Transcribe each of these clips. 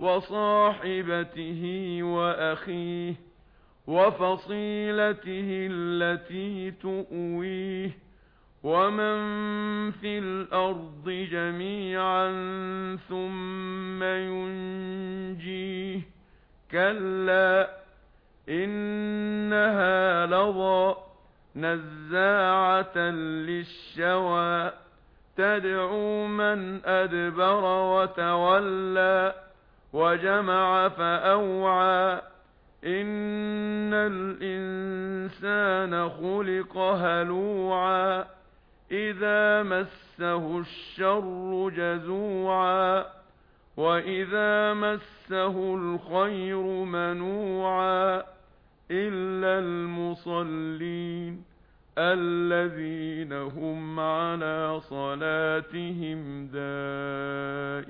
وصاحبته وأخيه وفصيلته التي تؤويه ومن في الأرض جميعا ثم ينجيه كلا إنها لضى نزاعة للشوى تدعو من أدبر وتولى وَجَمَعَ فَأَوْعَى. إِنَّ الْإِنسَانَ خُلِقَ هَلُوعًا. إِذَا مَسَّهُ الشَّرُّ جَزُوعًا. وَإِذَا مَسَّهُ الْخَيْرُ مَنُوعًا. إِلَّا الْمُصَلِّينَ الَّذِينَ هُمْ عَلَى صَلَاتِهِمْ دَائِمُونَ.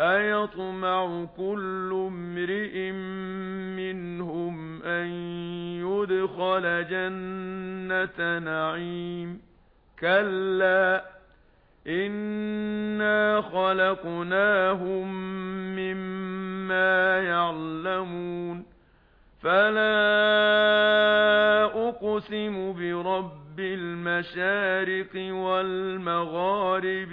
أَيَطْمَعُ كُلُّ امْرِئٍ مِنْهُمْ أَنْ يُدْخَلَ جَنَّةَ نَعِيمٍ كَلَّا إِنَّا خَلَقْنَاهُمْ مِمَّا يَعْلَمُونَ فَلَا أُقْسِمُ بِرَبِّ الْمَشَارِقِ وَالْمَغَارِبِ